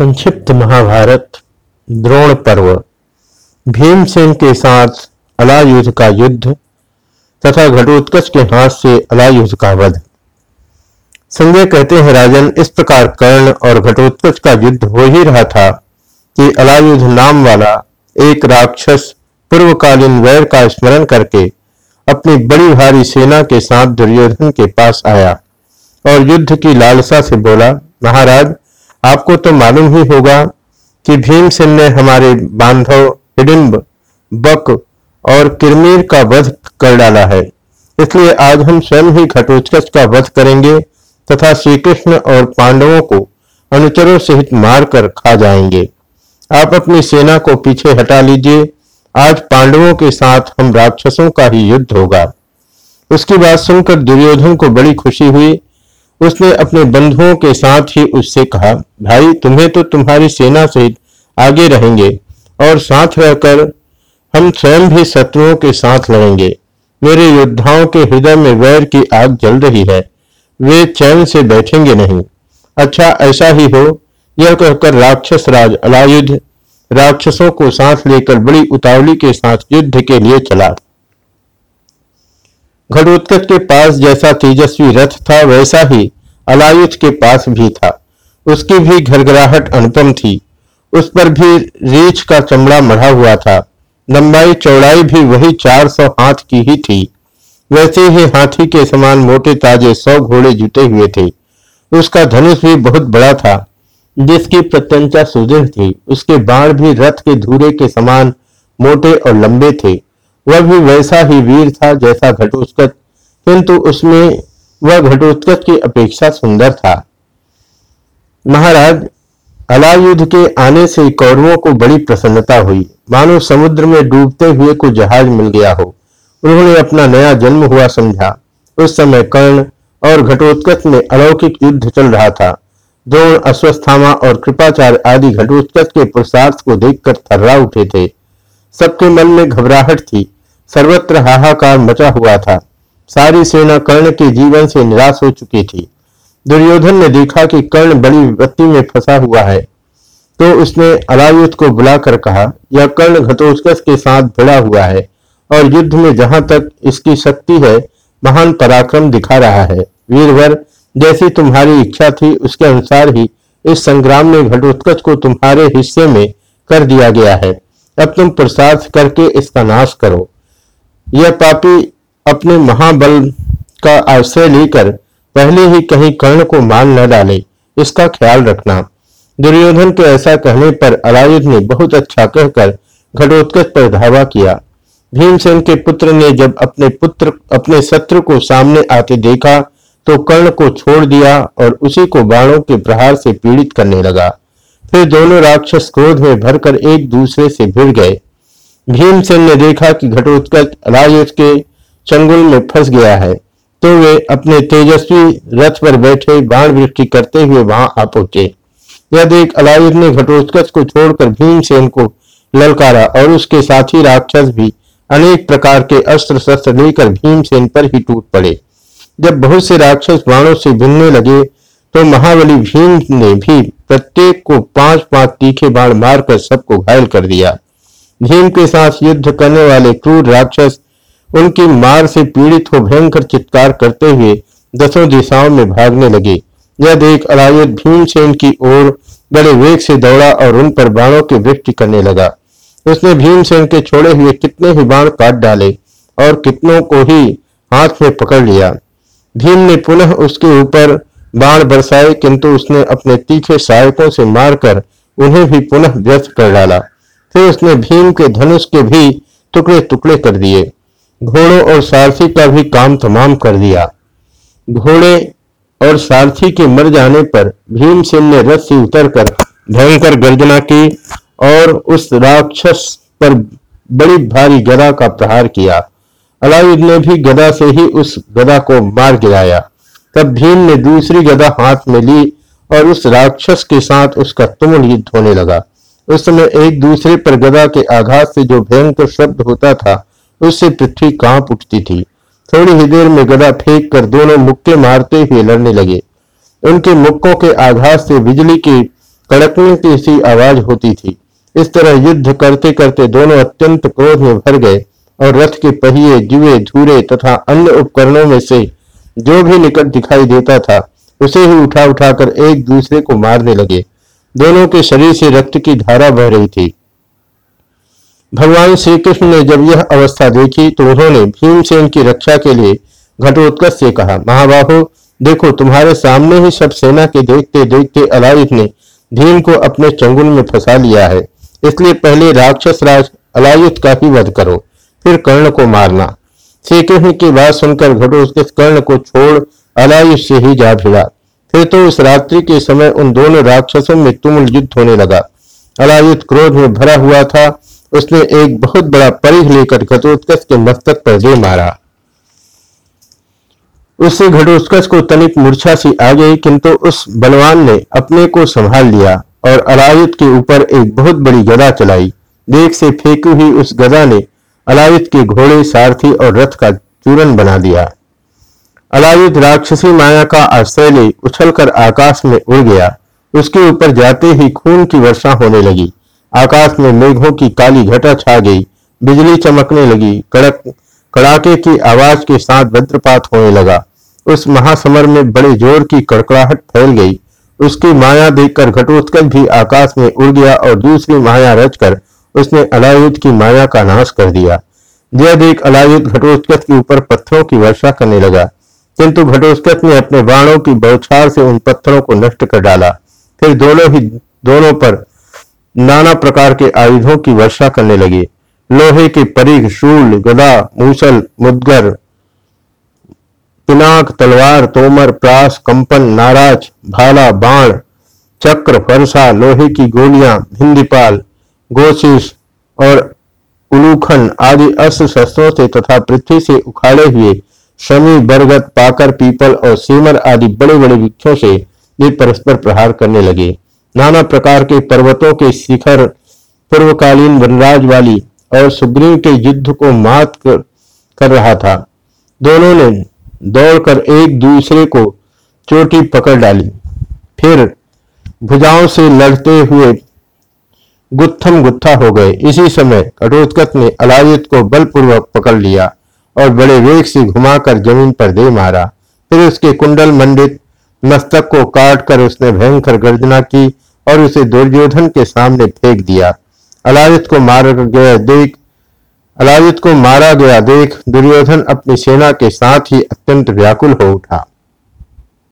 संक्षिप्त महाभारत, द्रोण पर्व। भीमसेन के साथ अलायुद्ध का युद्ध तथा घटोत्कच के हाथ से अलायुद्ध का वध। संजय कहते हैं, राजन, इस प्रकार कर्ण और घटोत्कच का युद्ध हो ही रहा था कि अलायुद्ध नाम वाला एक राक्षस पूर्वकालीन वैर का स्मरण करके अपनी बड़ी भारी सेना के साथ दुर्योधन के पास आया और युद्ध की लालसा से बोला, महाराज आपको तो मालूम ही होगा कि भीमसेन ने हमारे बांधव हिडिम्ब, बक और किरमीर का वध कर डाला है। इसलिए आज हम स्वयं ही घटोत्कच का वध करेंगे तथा श्री कृष्ण और पांडवों को अनुचरों सहित मारकर खा जाएँगे। आप अपनी सेना को पीछे हटा लीजिए। आज पांडवों के साथ हम राक्षसों का ही युद्ध होगा। उसकी बात सुनकर दुर्योधन को बड़ी खुशी हुई उसने अपने बंधुओं के साथ ही उससे कहा, भाई, तुम्हें तो तुम्हारी सेना सहित आगे रहेंगे और साथ रहकर हम स्वयं भी शत्रुओं के साथ लड़ेंगे। मेरे योद्धाओं के हृदय में वैर की आग जल रही है। वे चैन से बैठेंगे नहीं। अच्छा ऐसा ही हो, यह कहकर राक्षस राज अलायुद्ध राक्षसों को साथ लेकर बड़ी उतावली के साथ युद्ध के लिए चला। घटोत्कच के पास जैसा तेजस्वी रथ था, वैसा ही अलायुध के पास भी था। उसकी भी घरघराहट अनुपम थी। उस पर भी रीछ का चमड़ा मढ़ा हुआ था। लंबाई चौड़ाई भी वही चार सौ हाथ की ही थी। वैसे ही हाथी के समान मोटे ताजे सौ घोड़े जुटे हुए थे। उसका धनुष भी बहुत बड़ा था, जिसकी प्रत्यंचा सुदृढ़ थी। उसके बाण भी रथ के धूरे के समान मोटे और लंबे थे। वह भी वैसा ही वीर था जैसा घटोत्कच, किंतु उसमें वह घटोत्कच की अपेक्षा सुंदर था। महाराज अलायुद्ध के आने से कौरवों को बड़ी प्रसन्नता हुई। मानो समुद्र में डूबते हुए को जहाज़ मिल गया हो। उन्होंने अपना नया जन्म हुआ समझा। उस समय कर्ण और घटोत्कच में अलौकिक युद्ध चल रहा था। द्रोण, अश्वस्थामा और कृपाचार्य आदि घटोत्कच के पुरुषार्थ को देखकर थर्रा उठे थे। सबके मन में घबराहट थी। सर्वत्र हाहाकार मचा हुआ था। सारी सेना कर्ण के जीवन से निराश हो चुकी थी। दुर्योधन ने देखा कि कर्ण बड़ी विपत्ति में फंसा हुआ है। तो उसने अलायुद्ध को बुलाकर कहा, यह कर्ण घटोत्कच के साथ भिड़ा हुआ है और युद्ध में जहाँ तक इसकी शक्ति है, महान पराक्रम दिखा रहा है। वीरवर, जैसी तुम्हारी इच्छा थी, उसके अनुसार ही इस संग्राम में घटोत्कच को तुम्हारे हिस्से में कर दिया गया है। अब तुम प्रसाद करके इसका नाश करो। यह पापी अपने महाबल का आश्रय लेकर पहले ही कहीं कर्ण को मार न डाले, इसका ख्याल रखना। दुर्योधन के ऐसा कहने पर अलायुध ने बहुत अच्छा कहकर घटोत्कच पर धावा किया। भीमसेन के पुत्र ने जब अपने पुत्र, अपने शत्रु को सामने आते देखा तो कर्ण को छोड़ दिया और उसी को बाणों के प्रहार से पीड़ित करने लगा। फिर दोनों राक्षस क्रोध में भरकर एक दूसरे से भिड़ गए। भीमसेन ने देखा कि घटोत्कच अलायुध के चंगुल में फंस गया है तो वे अपने तेजस्वी रथ पर बैठे बाण वृष्टि करते हुए वहाँ आ पहुँचे। यह देख अलायुद्ध ने घटोत्कच को छोड़कर भीमसेन को ललकारा और उसके साथी राक्षस भी अनेक प्रकार के अस्त्र शस्त्र लेकर भीमसेन पर ही टूट पड़े। जब बहुत से राक्षस बाणों से भिनने लगे तो महाबली भीम ने भी प्रत्येक को पाँच पाँच तीखे बाण मारकर सबको घायल कर दिया। भीम के साथ युद्ध करने वाले क्रूर राक्षस उनकी मार से पीड़ित हो भयंकर चित्कार करते हुए दसों दिशाओं में भागने लगे। यह देख अलायुद्ध भीमसेन की ओर बड़े वेग से दौड़ा और उन पर बाणों की वृष्टि करने लगा। उसने भीमसेन के छोड़े हुए कितने ही बाण काट डाले और कितनों को ही हाथ में पकड़ लिया। भीम ने पुनः उसके ऊपर बाण बरसाए, किंतु उसने अपने तीखे सहायकों से मारकर उन्हें भी पुनः व्यस्त कर डाला। फिर उसने भीम के धनुष के भी टुकड़े टुकड़े कर दिए। घोड़ों और सारथी का भी काम तमाम कर दिया। घोड़े और सारथी के मर जाने पर भीमसेन ने रथ से उतरकर भयंकर गर्जना की और उस राक्षस पर बड़ी भारी गदा का प्रहार किया। अलाउद्दीन ने भी गदा से ही उस गदा को मार गिराया। तब भीम ने दूसरी गदा हाथ में ली और उस राक्षस के साथ उसका तुमुल युद्ध होने लगा। उस समय एक दूसरे पर गदा के आघात से जो भयंकर शब्द होता था, उससे पृथ्वी काँप उठती थी। थोड़ी ही देर में गदा फेंक कर दोनों मुक्के मारते हुए लड़ने लगे। उनके मुक्कों के आघात से बिजली की कड़कने की सी आवाज़ होती थी। इस तरह युद्ध करते करते दोनों अत्यंत क्रोध में भर गए और रथ के पहिए, जुए, धूरे तथा अन्य उपकरणों में से जो भी निकट दिखाई देता था, उसे ही उठा उठाकर एक दूसरे को मारने लगे। दोनों के शरीर से रक्त की धारा बह रही थी। भगवान श्री कृष्ण ने जब यह अवस्था देखी तो उन्होंने भीमसेन की रक्षा के लिए घटोत्कच से कहा, महाबाहु, देखो, तुम्हारे सामने ही सब सेना के देखते देखते अलायुध ने भीम को अपने चंगुल में फंसा लिया है। इसलिए पहले राक्षस राज अलायुध का ही वध करो, फिर कर्ण को मारना। श्री कृष्ण की बात सुनकर घटोत्कच कर्ण को छोड़ अलायुध से ही जा भिड़ा। फिर तो उस रात्रि के समय उन दोनों राक्षसों में तुमुल युद्ध होने लगा। अलायुद्ध क्रोध में भरा हुआ था। उसने एक बहुत बड़ा परिघ लेकर घटोत्कच के मस्तक पर दे मारा। उससे घटोत्कच को तनिक मूर्छा सी आ गई, किंतु उस बलवान ने अपने को संभाल लिया और अलायुत के ऊपर एक बहुत बड़ी गदा चलाई। देख से फेंकी हुई उस गदा ने अलायुत के घोड़े, सारथी और रथ का चूरन बना दिया। अलायुत राक्षसी माया का आश्रय ले उछलकर आकाश में उड़ गया। उसके ऊपर जाते ही खून की वर्षा होने लगी। आकाश में मेघों की काली घटा छा गई। बिजली चमकने लगी। कड़क, कड़ाके की आवाज़ के साथ वज्रपात होने लगा। उस महासमर में बड़े ज़ोर की कड़कड़ाहट फैल गई। उसकी माया देखकर घटोत्कच भी आकाश में उड़ गया और दूसरी माया रचकर उसने अलायुद्ध की माया का नाश कर दिया। यह देख अलायुद्ध घटोत्कच के ऊपर पत्थरों की वर्षा करने लगा। किंतु घटोत्कच ने अपने बाणों की बौछार से उन पत्थरों को नष्ट कर डाला। फिर दोनों ही, दोनों पर नाना प्रकार के आयुधों की वर्षा करने लगे। लोहे के परिघ शूल, गदा, मूसल, मुदगर, पिनाक, तलवार, तोमर, प्रास, कंपन, नाराज़, भाला, बाण, चक्र, फरसा, लोहे की गोलियाँ, भिंदीपाल गोशिश और उलूखन आदि अस्त्र शस्त्रों से तथा पृथ्वी से उखाड़े हुए शमी बरगद पाकर पीपल और सीमर आदि बड़े बड़े वृक्षों से वे परस्पर प्रहार करने लगे। नाना प्रकार के पर्वतों के शिखर पूर्वकालीन वनराज वाली और सुग्रीव के युद्ध को मात कर, कर रहा था। दोनों ने दौड़कर एक दूसरे को चोटी पकड़ डाली। फिर भुजाओं से लड़ते हुए गुत्थम गुत्था हो गए। इसी समय कटोत्कच ने अलायुत को बलपूर्वक पकड़ लिया। और बड़े वेग से घुमाकर ज़मीन पर दे मारा। फिर उसके कुंडल मंडित मस्तक को काट कर उसने भयंकर गर्जना की और उसे दुर्योधन के सामने फेंक दिया। अलायुत को मार गया देख अलायुत को मारा गया देख दुर्योधन अपनी सेना के साथ ही अत्यंत व्याकुल हो उठा।